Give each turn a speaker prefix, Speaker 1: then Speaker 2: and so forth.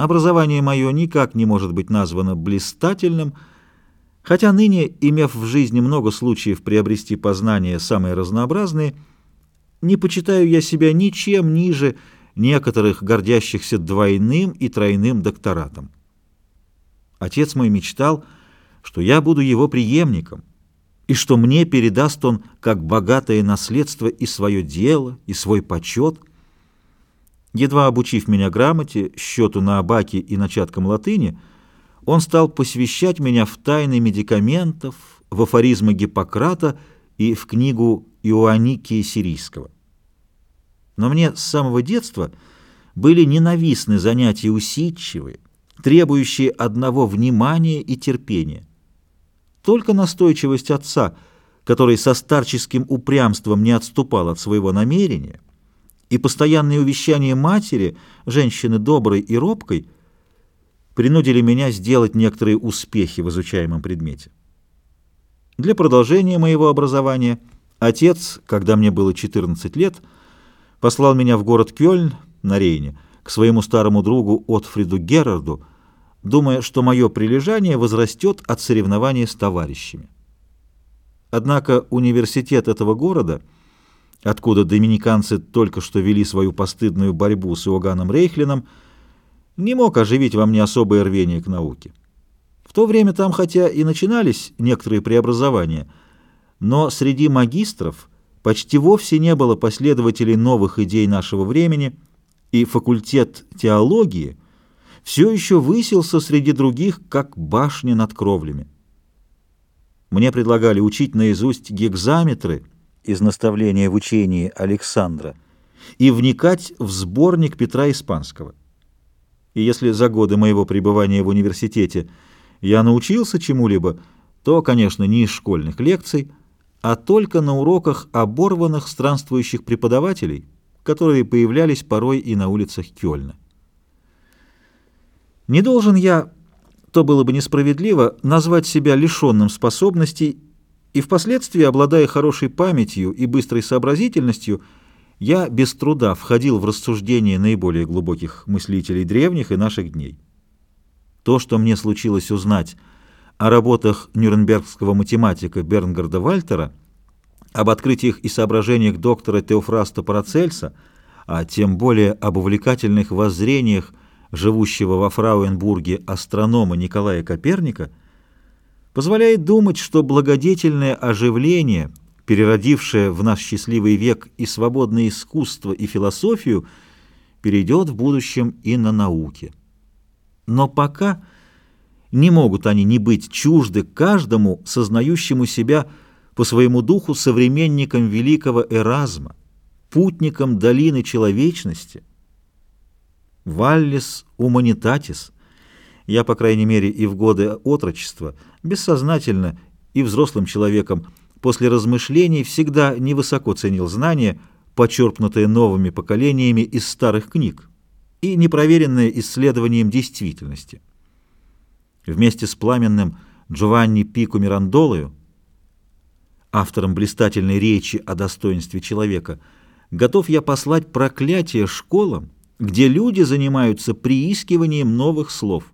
Speaker 1: Образование мое никак не может быть названо блистательным, хотя ныне, имев в жизни много случаев приобрести познания самые разнообразные, не почитаю я себя ничем ниже некоторых гордящихся двойным и тройным докторатом. Отец мой мечтал, что я буду его преемником, и что мне передаст он как богатое наследство и свое дело, и свой почет. Едва обучив меня грамоте, счету на абаке и начаткам латыни, он стал посвящать меня в тайны медикаментов, в афоризмы Гиппократа и в книгу Иоанникия Сирийского. Но мне с самого детства были ненавистны занятия усидчивые, требующие одного внимания и терпения. Только настойчивость отца, который со старческим упрямством не отступал от своего намерения, и постоянные увещания матери, женщины доброй и робкой, принудили меня сделать некоторые успехи в изучаемом предмете. Для продолжения моего образования отец, когда мне было 14 лет, послал меня в город Кёльн на Рейне к своему старому другу Отфриду Герарду, думая, что мое прилежание возрастет от соревнования с товарищами. Однако университет этого города, откуда доминиканцы только что вели свою постыдную борьбу с Иоганном Рейхлином, не мог оживить во мне особое рвение к науке. В то время там, хотя и начинались некоторые преобразования, но среди магистров почти вовсе не было последователей новых идей нашего времени, и факультет теологии – все еще высился среди других, как башня над кровлями. Мне предлагали учить наизусть гекзаметры из наставления в учении Александра и вникать в сборник Петра Испанского. И если за годы моего пребывания в университете я научился чему-либо, то, конечно, не из школьных лекций, а только на уроках оборванных странствующих преподавателей, которые появлялись порой и на улицах Кёльна. Не должен я, то было бы несправедливо, назвать себя лишенным способностей, и впоследствии, обладая хорошей памятью и быстрой сообразительностью, я без труда входил в рассуждения наиболее глубоких мыслителей древних и наших дней. То, что мне случилось узнать о работах нюрнбергского математика Бернгарда Вальтера, об открытиях и соображениях доктора Теофраста Парацельса, а тем более об увлекательных воззрениях живущего во Фрауенбурге астронома Николая Коперника, позволяет думать, что благодетельное оживление, переродившее в наш счастливый век и свободное искусство, и философию, перейдет в будущем и на науке. Но пока не могут они не быть чужды каждому, сознающему себя по своему духу современником великого Эразма, путником долины человечности – Валлис уманитатис. Я, по крайней мере, и в годы отрочества, бессознательно и взрослым человеком, после размышлений всегда невысоко ценил знания, почерпнутые новыми поколениями из старых книг и непроверенные исследованием действительности. Вместе с пламенным Джованни Пико Мирандолою, автором блистательной речи о достоинстве человека, готов я послать проклятие школам, где люди занимаются приискиванием новых слов.